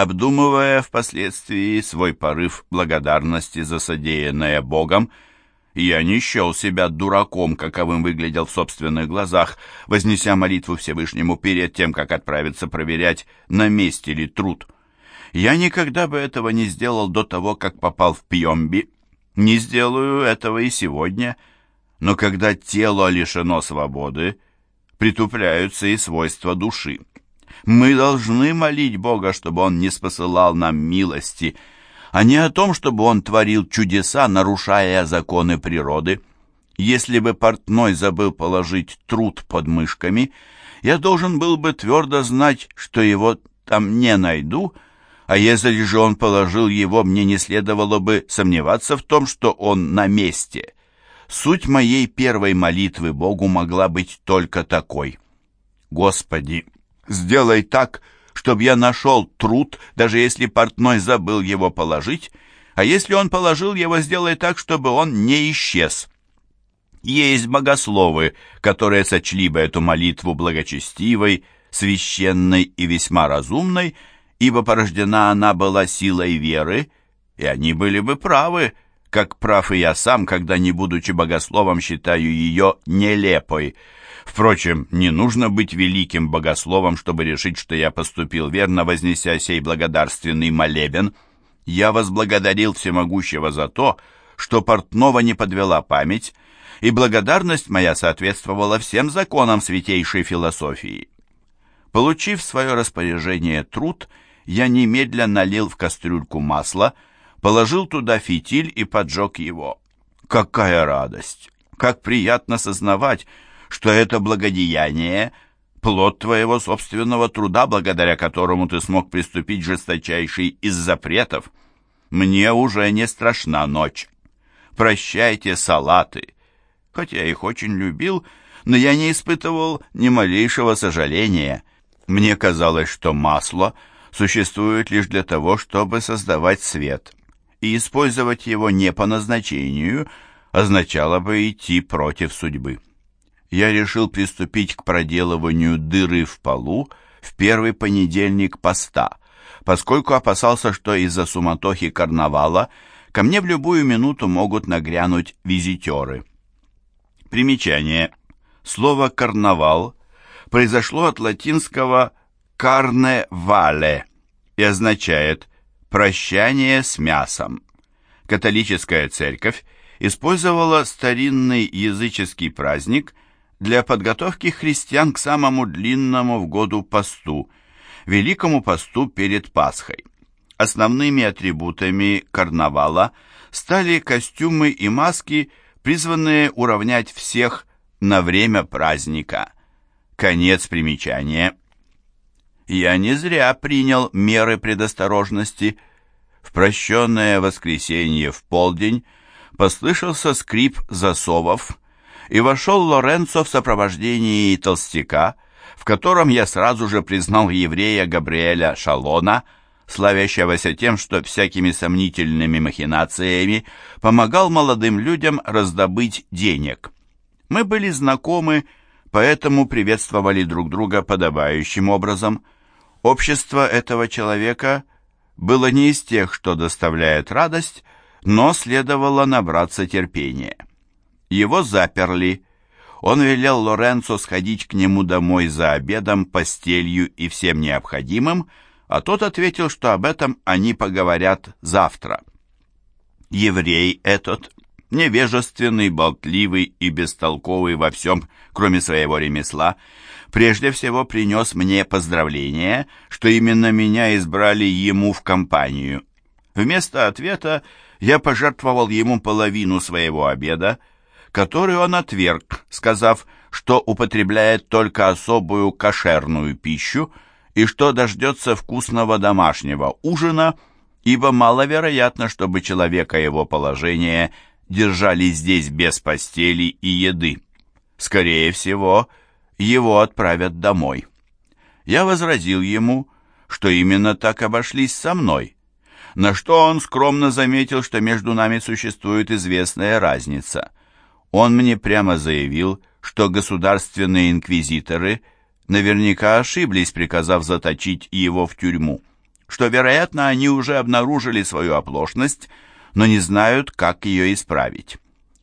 Обдумывая впоследствии свой порыв благодарности за содеянное Богом, я не счел себя дураком, каковым выглядел в собственных глазах, вознеся молитву Всевышнему перед тем, как отправиться проверять, на месте ли труд. Я никогда бы этого не сделал до того, как попал в Пьемби. Не сделаю этого и сегодня. Но когда тело лишено свободы, притупляются и свойства души. Мы должны молить Бога, чтобы Он не спосылал нам милости, а не о том, чтобы Он творил чудеса, нарушая законы природы. Если бы портной забыл положить труд под мышками, я должен был бы твердо знать, что его там не найду, а если же он положил его, мне не следовало бы сомневаться в том, что он на месте. Суть моей первой молитвы Богу могла быть только такой. «Господи, сделай так, чтобы я нашел труд, даже если портной забыл его положить, а если он положил его, сделай так, чтобы он не исчез». Есть богословы, которые сочли бы эту молитву благочестивой, священной и весьма разумной, ибо порождена она была силой веры, и они были бы правы, как прав и я сам, когда, не будучи богословом, считаю ее нелепой. Впрочем, не нужно быть великим богословом, чтобы решить, что я поступил верно, вознеся сей благодарственный молебен. Я возблагодарил всемогущего за то, что портного не подвела память, и благодарность моя соответствовала всем законам святейшей философии. Получив в свое распоряжение труд, я немедленно налил в кастрюльку масла — положил туда фитиль и поджег его. Какая радость! Как приятно сознавать, что это благодеяние — плод твоего собственного труда, благодаря которому ты смог приступить жесточайший из запретов. Мне уже не страшна ночь. Прощайте салаты. Хотя я их очень любил, но я не испытывал ни малейшего сожаления. Мне казалось, что масло существует лишь для того, чтобы создавать свет и использовать его не по назначению означало бы идти против судьбы. Я решил приступить к проделыванию дыры в полу в первый понедельник поста, поскольку опасался, что из-за суматохи карнавала ко мне в любую минуту могут нагрянуть визитеры. Примечание. Слово «карнавал» произошло от латинского «карне вале» и означает Прощание с мясом. Католическая церковь использовала старинный языческий праздник для подготовки христиан к самому длинному в году посту, Великому посту перед Пасхой. Основными атрибутами карнавала стали костюмы и маски, призванные уравнять всех на время праздника. Конец примечания. Я не зря принял меры предосторожности. В прощенное воскресенье в полдень послышался скрип засовов, и вошел Лоренцо в сопровождении толстяка, в котором я сразу же признал еврея Габриэля Шалона, славящегося тем, что всякими сомнительными махинациями помогал молодым людям раздобыть денег. Мы были знакомы, поэтому приветствовали друг друга подобающим образом – Общество этого человека было не из тех, что доставляет радость, но следовало набраться терпения. Его заперли. Он велел Лоренцо сходить к нему домой за обедом, постелью и всем необходимым, а тот ответил, что об этом они поговорят завтра. Еврей этот, невежественный, болтливый и бестолковый во всем, кроме своего ремесла, прежде всего принес мне поздравление, что именно меня избрали ему в компанию. Вместо ответа я пожертвовал ему половину своего обеда, который он отверг, сказав, что употребляет только особую кошерную пищу и что дождется вкусного домашнего ужина, ибо маловероятно, чтобы человека его положения держали здесь без постели и еды. Скорее всего, его отправят домой. Я возразил ему, что именно так обошлись со мной, на что он скромно заметил, что между нами существует известная разница. Он мне прямо заявил, что государственные инквизиторы наверняка ошиблись, приказав заточить его в тюрьму, что, вероятно, они уже обнаружили свою оплошность, но не знают, как ее исправить.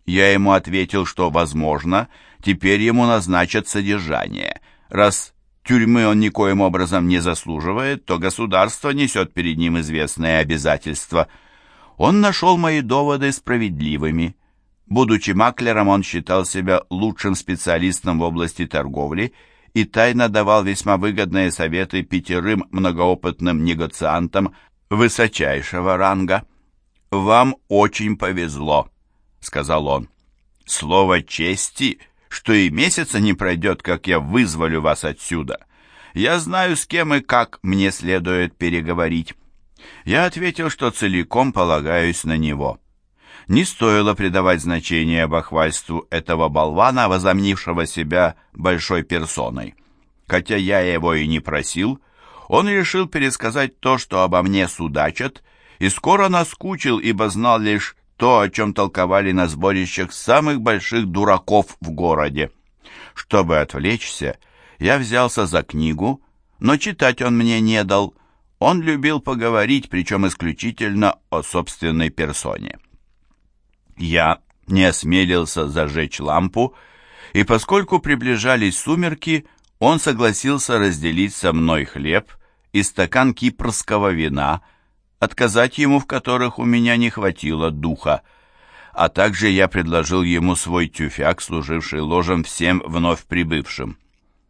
Я ему ответил, что, возможно, теперь ему назначат содержание. Раз тюрьмы он никоим образом не заслуживает, то государство несет перед ним известные обязательства. Он нашел мои доводы справедливыми. Будучи маклером, он считал себя лучшим специалистом в области торговли и тайно давал весьма выгодные советы пятерым многоопытным негациантам высочайшего ранга. «Вам очень повезло», — сказал он. «Слово чести, что и месяца не пройдет, как я вызволю вас отсюда. Я знаю, с кем и как мне следует переговорить». Я ответил, что целиком полагаюсь на него. Не стоило придавать значение бахвальству этого болвана, возомнившего себя большой персоной. Хотя я его и не просил, он решил пересказать то, что обо мне судачат, и скоро наскучил, ибо знал лишь то, о чем толковали на сборищах самых больших дураков в городе. Чтобы отвлечься, я взялся за книгу, но читать он мне не дал. Он любил поговорить, причем исключительно о собственной персоне. Я не осмелился зажечь лампу, и поскольку приближались сумерки, он согласился разделить со мной хлеб и стакан кипрского вина — отказать ему в которых у меня не хватило духа, а также я предложил ему свой тюфяк, служивший ложем всем вновь прибывшим.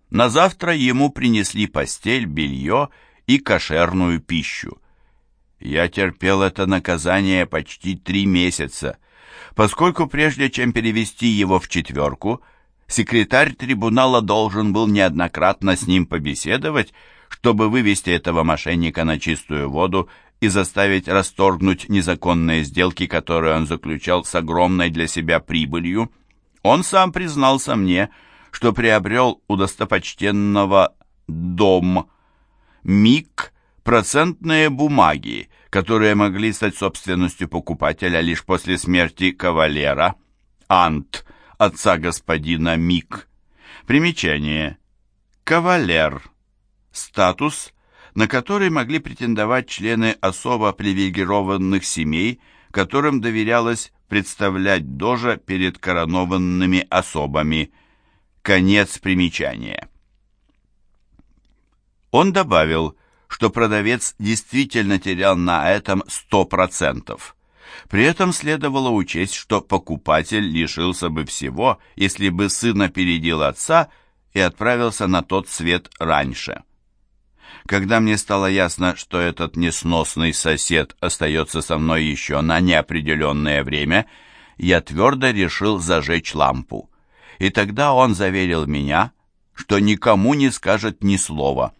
На завтра ему принесли постель, белье и кошерную пищу. Я терпел это наказание почти три месяца, поскольку прежде чем перевести его в четверку, секретарь трибунала должен был неоднократно с ним побеседовать, чтобы вывести этого мошенника на чистую воду и заставить расторгнуть незаконные сделки, которые он заключал с огромной для себя прибылью, он сам признался мне, что приобрел у достопочтенного дом МИК процентные бумаги, которые могли стать собственностью покупателя лишь после смерти кавалера, Ант, отца господина Мик. Примечание. Кавалер. Статус на который могли претендовать члены особо привилегированных семей, которым доверялось представлять дожа перед коронованными особами. Конец примечания. Он добавил, что продавец действительно терял на этом 100%. При этом следовало учесть, что покупатель лишился бы всего, если бы сын опередил отца и отправился на тот свет раньше. Когда мне стало ясно, что этот несносный сосед остается со мной еще на неопределенное время, я твердо решил зажечь лампу. И тогда он заверил меня, что никому не скажет ни слова.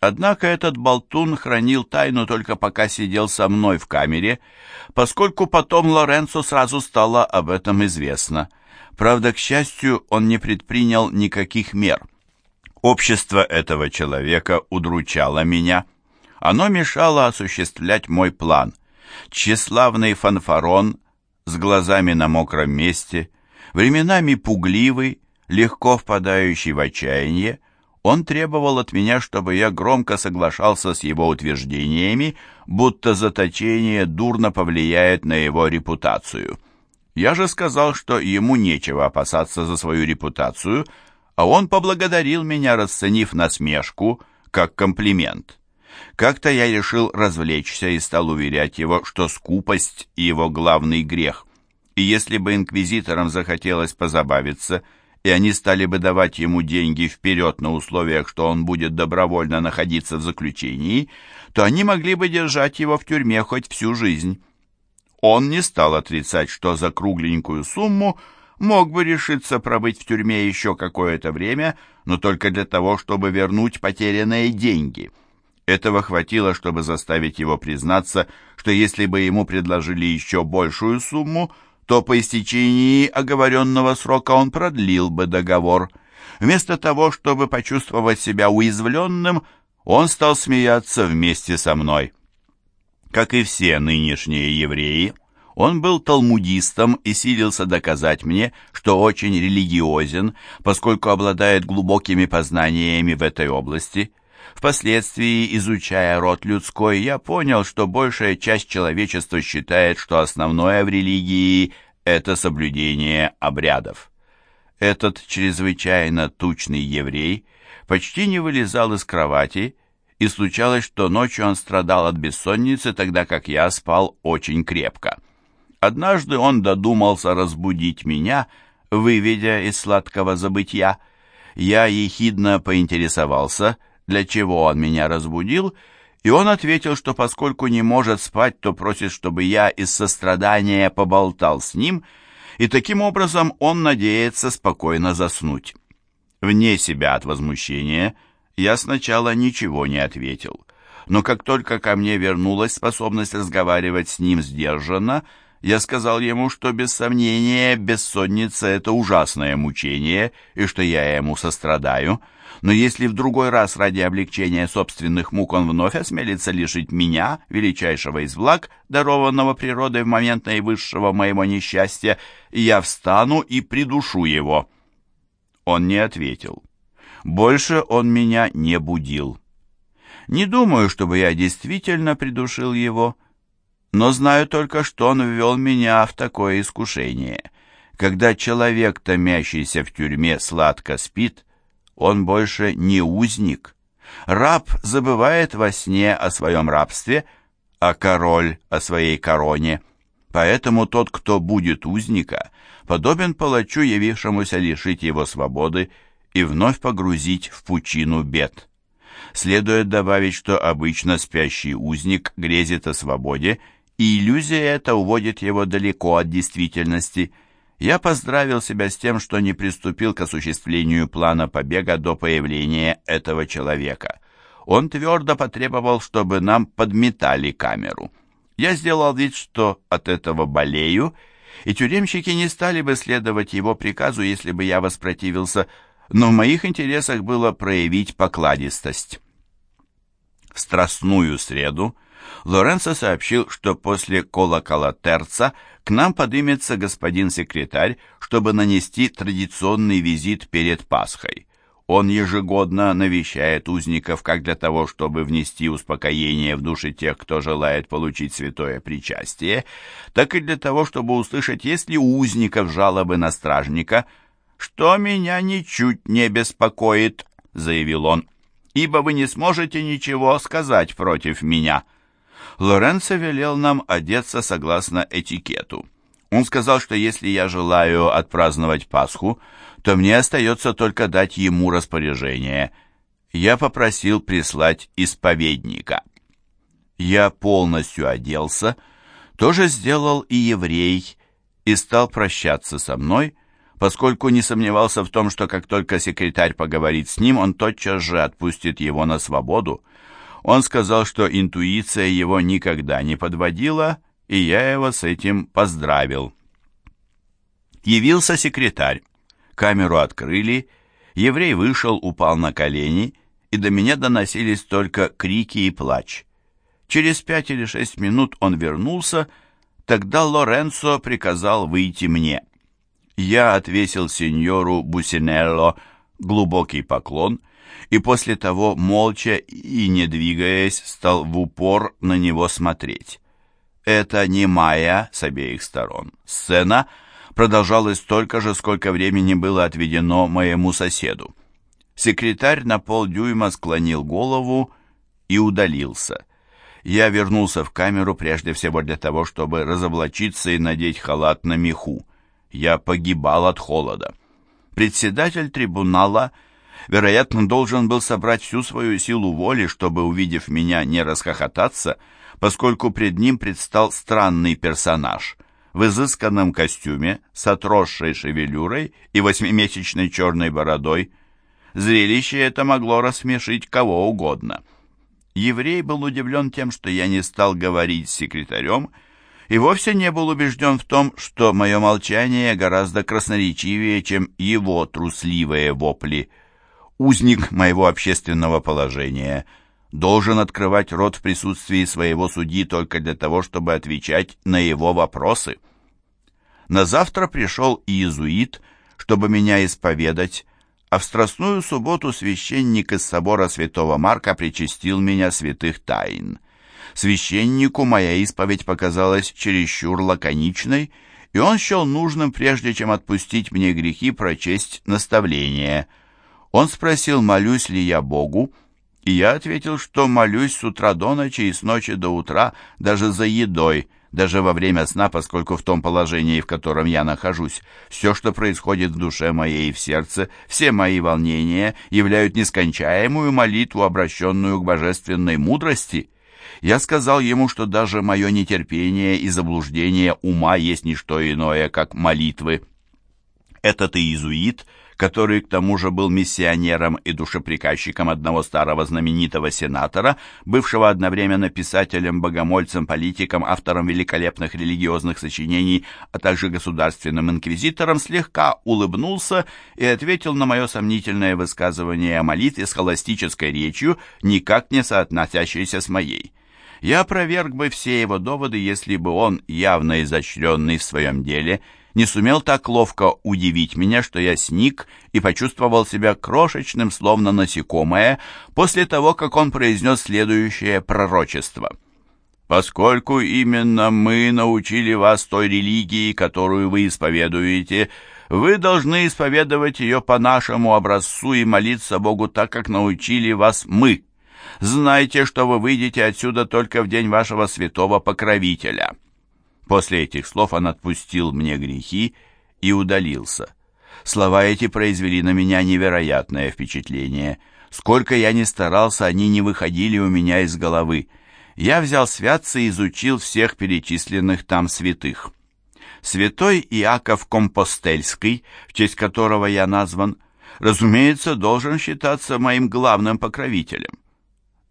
Однако этот болтун хранил тайну только пока сидел со мной в камере, поскольку потом Лоренцо сразу стало об этом известно. Правда, к счастью, он не предпринял никаких мер. Общество этого человека удручало меня. Оно мешало осуществлять мой план. Тщеславный фанфарон с глазами на мокром месте, временами пугливый, легко впадающий в отчаяние, он требовал от меня, чтобы я громко соглашался с его утверждениями, будто заточение дурно повлияет на его репутацию. Я же сказал, что ему нечего опасаться за свою репутацию, а он поблагодарил меня, расценив насмешку, как комплимент. Как-то я решил развлечься и стал уверять его, что скупость — его главный грех. И если бы инквизиторам захотелось позабавиться, и они стали бы давать ему деньги вперед на условиях, что он будет добровольно находиться в заключении, то они могли бы держать его в тюрьме хоть всю жизнь. Он не стал отрицать, что за кругленькую сумму – мог бы решиться пробыть в тюрьме еще какое-то время, но только для того, чтобы вернуть потерянные деньги. Этого хватило, чтобы заставить его признаться, что если бы ему предложили еще большую сумму, то по истечении оговоренного срока он продлил бы договор. Вместо того, чтобы почувствовать себя уязвленным, он стал смеяться вместе со мной. Как и все нынешние евреи, он был талмудистом и силился доказать мне, что очень религиозен, поскольку обладает глубокими познаниями в этой области. Впоследствии, изучая род людской, я понял, что большая часть человечества считает, что основное в религии – это соблюдение обрядов. Этот чрезвычайно тучный еврей почти не вылезал из кровати, и случалось, что ночью он страдал от бессонницы, тогда как я спал очень крепко. Однажды он додумался разбудить меня, выведя из сладкого забытья. Я ехидно поинтересовался, для чего он меня разбудил, и он ответил, что поскольку не может спать, то просит, чтобы я из сострадания поболтал с ним, и таким образом он надеется спокойно заснуть. Вне себя от возмущения я сначала ничего не ответил, но как только ко мне вернулась способность разговаривать с ним сдержанно, я сказал ему, что без сомнения бессонница — это ужасное мучение, и что я ему сострадаю, но если в другой раз ради облегчения собственных мук он вновь осмелится лишить меня, величайшего из благ, дарованного природой в момент наивысшего моего несчастья, я встану и придушу его». Он не ответил. Больше он меня не будил. Не думаю, чтобы я действительно придушил его, — но знаю только, что он ввел меня в такое искушение. Когда человек, томящийся в тюрьме, сладко спит, он больше не узник. Раб забывает во сне о своем рабстве, а король о своей короне. Поэтому тот, кто будет узника, подобен палачу, явившемуся лишить его свободы и вновь погрузить в пучину бед. Следует добавить, что обычно спящий узник грезит о свободе и иллюзия эта уводит его далеко от действительности. Я поздравил себя с тем, что не приступил к осуществлению плана побега до появления этого человека. Он твердо потребовал, чтобы нам подметали камеру. Я сделал вид, что от этого болею, и тюремщики не стали бы следовать его приказу, если бы я воспротивился, но в моих интересах было проявить покладистость. В страстную среду Лоренцо сообщил, что после колокола терца к нам подымется господин секретарь, чтобы нанести традиционный визит перед Пасхой. Он ежегодно навещает узников как для того, чтобы внести успокоение в души тех, кто желает получить святое причастие, так и для того, чтобы услышать, есть ли у узников жалобы на стражника, «Что меня ничуть не беспокоит», — заявил он, «ибо вы не сможете ничего сказать против меня». Лоренцо велел нам одеться согласно этикету. Он сказал, что если я желаю отпраздновать Пасху, то мне остается только дать ему распоряжение. Я попросил прислать исповедника. Я полностью оделся, тоже сделал и еврей, и стал прощаться со мной, поскольку не сомневался в том, что как только секретарь поговорит с ним, он тотчас же отпустит его на свободу. Он сказал, что интуиция его никогда не подводила, и я его с этим поздравил. Явился секретарь. Камеру открыли, еврей вышел, упал на колени, и до меня доносились только крики и плач. Через пять или шесть минут он вернулся, тогда Лоренцо приказал выйти мне. Я отвесил сеньору Бусинелло глубокий поклон — и после того, молча и не двигаясь, стал в упор на него смотреть. Это немая с обеих сторон. Сцена продолжалась столько же, сколько времени было отведено моему соседу. Секретарь на полдюйма склонил голову и удалился. Я вернулся в камеру прежде всего для того, чтобы разоблачиться и надеть халат на меху. Я погибал от холода. Председатель трибунала — вероятно, должен был собрать всю свою силу воли, чтобы, увидев меня, не расхохотаться, поскольку пред ним предстал странный персонаж в изысканном костюме с отросшей шевелюрой и восьмимесячной черной бородой. Зрелище это могло рассмешить кого угодно. Еврей был удивлен тем, что я не стал говорить с секретарем, и вовсе не был убежден в том, что мое молчание гораздо красноречивее, чем его трусливые вопли – узник моего общественного положения, должен открывать рот в присутствии своего судьи только для того, чтобы отвечать на его вопросы. На завтра пришел иезуит, чтобы меня исповедать, а в Страстную субботу священник из собора святого Марка причастил меня святых тайн. Священнику моя исповедь показалась чересчур лаконичной, и он счел нужным, прежде чем отпустить мне грехи, прочесть наставление. Он спросил, молюсь ли я Богу, и я ответил, что молюсь с утра до ночи и с ночи до утра, даже за едой, даже во время сна, поскольку в том положении, в котором я нахожусь, все, что происходит в душе моей и в сердце, все мои волнения являют нескончаемую молитву, обращенную к божественной мудрости. Я сказал ему, что даже мое нетерпение и заблуждение ума есть не что иное, как молитвы. Этот иезуит — который к тому же был миссионером и душеприказчиком одного старого знаменитого сенатора, бывшего одновременно писателем, богомольцем, политиком, автором великолепных религиозных сочинений, а также государственным инквизитором, слегка улыбнулся и ответил на мое сомнительное высказывание о молитве с холостической речью, никак не соотносящейся с моей. Я опроверг бы все его доводы, если бы он, явно изощренный в своем деле, не сумел так ловко удивить меня, что я сник и почувствовал себя крошечным, словно насекомое, после того, как он произнес следующее пророчество. «Поскольку именно мы научили вас той религии, которую вы исповедуете, вы должны исповедовать ее по нашему образцу и молиться Богу так, как научили вас мы. Знайте, что вы выйдете отсюда только в день вашего святого покровителя». После этих слов он отпустил мне грехи и удалился. Слова эти произвели на меня невероятное впечатление. Сколько я ни старался, они не выходили у меня из головы. Я взял святцы и изучил всех перечисленных там святых. Святой Иаков Компостельский, в честь которого я назван, разумеется, должен считаться моим главным покровителем.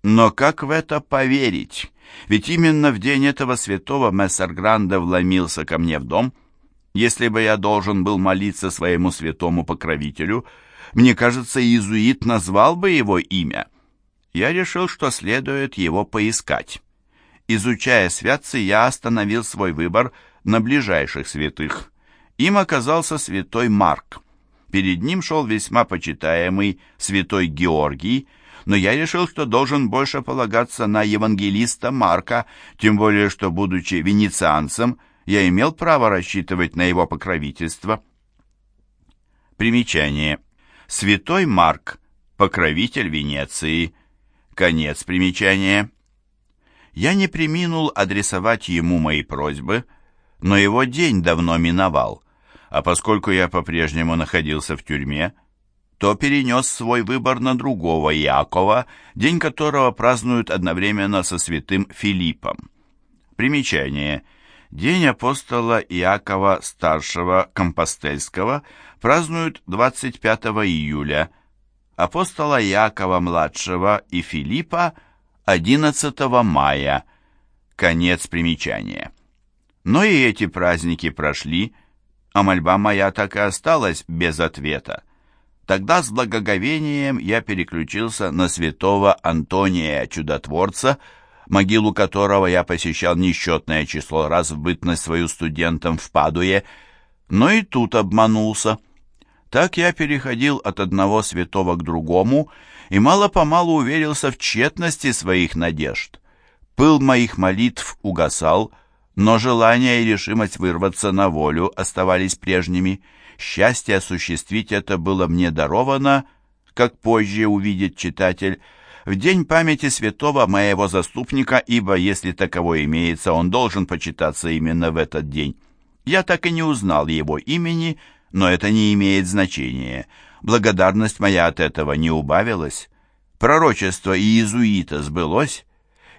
Но как в это поверить? Ведь именно в день этого святого мессер Гранде вломился ко мне в дом. Если бы я должен был молиться своему святому покровителю, мне кажется, иезуит назвал бы его имя. Я решил, что следует его поискать. Изучая святцы, я остановил свой выбор на ближайших святых. Им оказался святой Марк. Перед ним шел весьма почитаемый святой Георгий, но я решил, что должен больше полагаться на евангелиста Марка, тем более что, будучи венецианцем, я имел право рассчитывать на его покровительство. Примечание. Святой Марк, покровитель Венеции. Конец примечания. Я не приминул адресовать ему мои просьбы, но его день давно миновал, а поскольку я по-прежнему находился в тюрьме, то перенес свой выбор на другого Иакова, день которого празднуют одновременно со святым Филиппом. Примечание. День апостола Иакова Старшего Компостельского празднуют 25 июля, апостола Иакова Младшего и Филиппа 11 мая. Конец примечания. Но и эти праздники прошли, а мольба моя так и осталась без ответа. Тогда с благоговением я переключился на святого Антония Чудотворца, могилу которого я посещал несчетное число раз в бытность свою студентом в Падуе, но и тут обманулся. Так я переходил от одного святого к другому и мало-помалу уверился в тщетности своих надежд. Пыл моих молитв угасал, но желание и решимость вырваться на волю оставались прежними — Счастье осуществить это было мне даровано, как позже увидит читатель, в день памяти святого моего заступника, ибо если таково имеется, он должен почитаться именно в этот день. Я так и не узнал его имени, но это не имеет значения. Благодарность моя от этого не убавилась. Пророчество иезуита сбылось.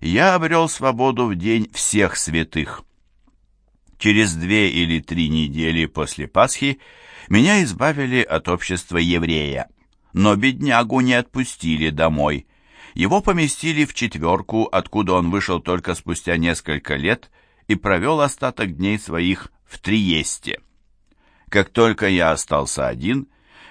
Я обрел свободу в день всех святых. Через две или три недели после Пасхи меня избавили от общества еврея. Но беднягу не отпустили домой. Его поместили в четверку, откуда он вышел только спустя несколько лет и провел остаток дней своих в Триесте. Как только я остался один,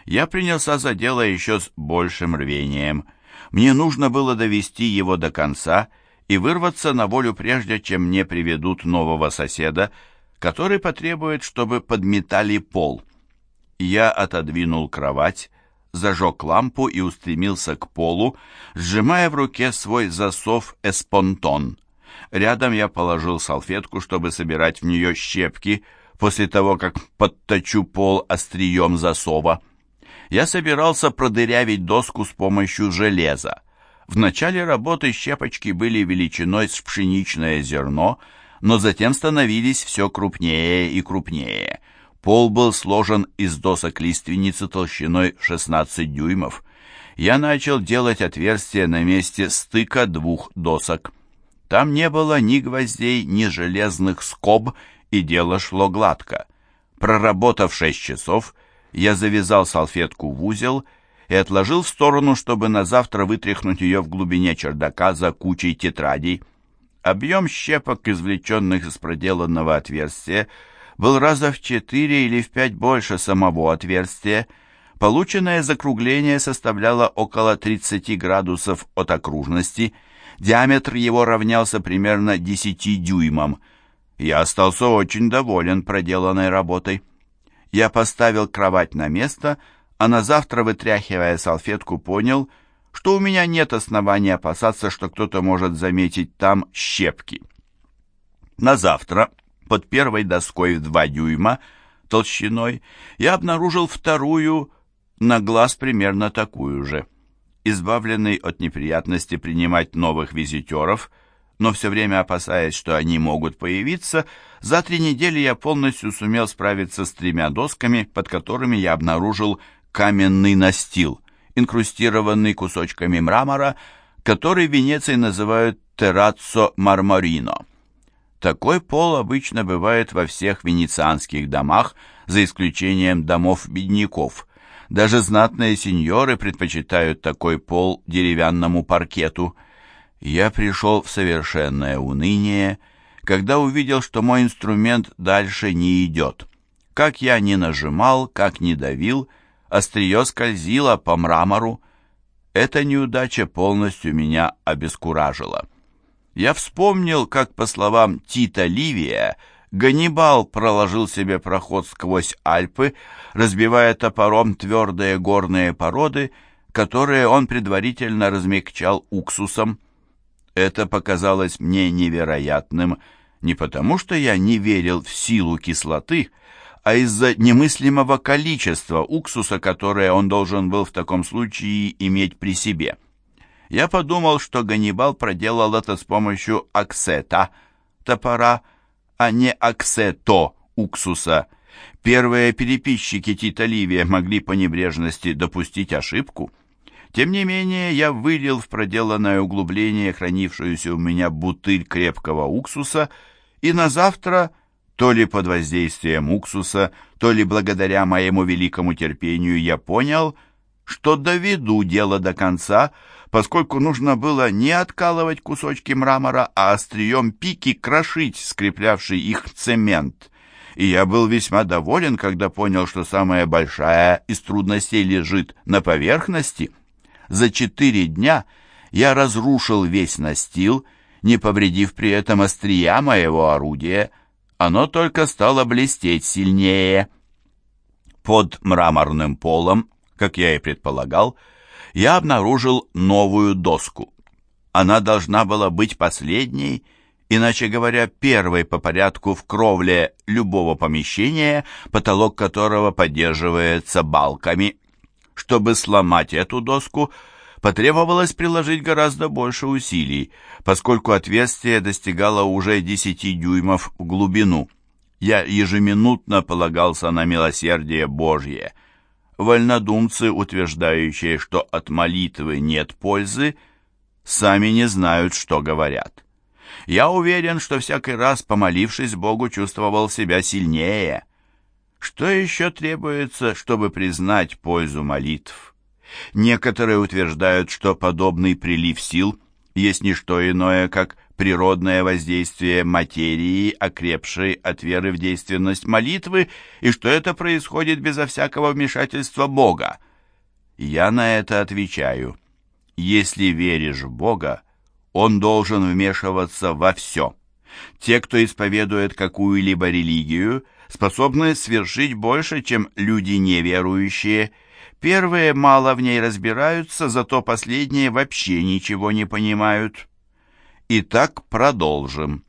я принялся за дело еще с большим рвением. Мне нужно было довести его до конца и вырваться на волю прежде, чем мне приведут нового соседа, который потребует, чтобы подметали пол. Я отодвинул кровать, зажег лампу и устремился к полу, сжимая в руке свой засов эспонтон. Рядом я положил салфетку, чтобы собирать в нее щепки, после того, как подточу пол острием засова. Я собирался продырявить доску с помощью железа. В начале работы щепочки были величиной с пшеничное зерно, но затем становились все крупнее и крупнее. Пол был сложен из досок лиственницы толщиной 16 дюймов. Я начал делать отверстие на месте стыка двух досок. Там не было ни гвоздей, ни железных скоб, и дело шло гладко. Проработав шесть часов, я завязал салфетку в узел и отложил в сторону, чтобы на завтра вытряхнуть ее в глубине чердака за кучей тетрадей. Объем щепок, извлеченных из проделанного отверстия, был раза в четыре или в пять больше самого отверстия. Полученное закругление составляло около 30 градусов от окружности. Диаметр его равнялся примерно 10 дюймам. Я остался очень доволен проделанной работой. Я поставил кровать на место, а на завтра, вытряхивая салфетку, понял, что у меня нет основания опасаться, что кто-то может заметить там щепки. На завтра под первой доской в два дюйма толщиной я обнаружил вторую, на глаз примерно такую же. Избавленный от неприятности принимать новых визитеров, но все время опасаясь, что они могут появиться, за три недели я полностью сумел справиться с тремя досками, под которыми я обнаружил каменный настил, инкрустированный кусочками мрамора, который в Венеции называют терраццо марморино. Такой пол обычно бывает во всех венецианских домах, за исключением домов бедняков. Даже знатные сеньоры предпочитают такой пол деревянному паркету. Я пришел в совершенное уныние, когда увидел, что мой инструмент дальше не идет. Как я ни нажимал, как ни давил, острие скользило по мрамору. Эта неудача полностью меня обескуражила. Я вспомнил, как, по словам Тита Ливия, Ганнибал проложил себе проход сквозь Альпы, разбивая топором твердые горные породы, которые он предварительно размягчал уксусом. Это показалось мне невероятным не потому, что я не верил в силу кислоты, а из-за немыслимого количества уксуса, которое он должен был в таком случае иметь при себе я подумал, что Ганнибал проделал это с помощью аксета, топора, а не аксето, уксуса. Первые переписчики Тита Ливия могли по небрежности допустить ошибку. Тем не менее, я вылил в проделанное углубление хранившуюся у меня бутыль крепкого уксуса, и на завтра, то ли под воздействием уксуса, то ли благодаря моему великому терпению, я понял, что доведу дело до конца, поскольку нужно было не откалывать кусочки мрамора, а острием пики крошить скреплявший их цемент. И я был весьма доволен, когда понял, что самая большая из трудностей лежит на поверхности. За четыре дня я разрушил весь настил, не повредив при этом острия моего орудия. Оно только стало блестеть сильнее. Под мраморным полом, как я и предполагал, я обнаружил новую доску. Она должна была быть последней, иначе говоря, первой по порядку в кровле любого помещения, потолок которого поддерживается балками. Чтобы сломать эту доску, потребовалось приложить гораздо больше усилий, поскольку отверстие достигало уже 10 дюймов в глубину. Я ежеминутно полагался на милосердие Божье. Вольнодумцы, утверждающие, что от молитвы нет пользы, сами не знают, что говорят. Я уверен, что всякий раз, помолившись Богу, чувствовал себя сильнее. Что еще требуется, чтобы признать пользу молитв? Некоторые утверждают, что подобный прилив сил есть не что иное, как природное воздействие материи, окрепшей от веры в действенность молитвы, и что это происходит безо всякого вмешательства Бога. Я на это отвечаю. Если веришь в Бога, Он должен вмешиваться во все. Те, кто исповедует какую-либо религию, способны свершить больше, чем люди неверующие. Первые мало в ней разбираются, зато последние вообще ничего не понимают. Итак, продолжим.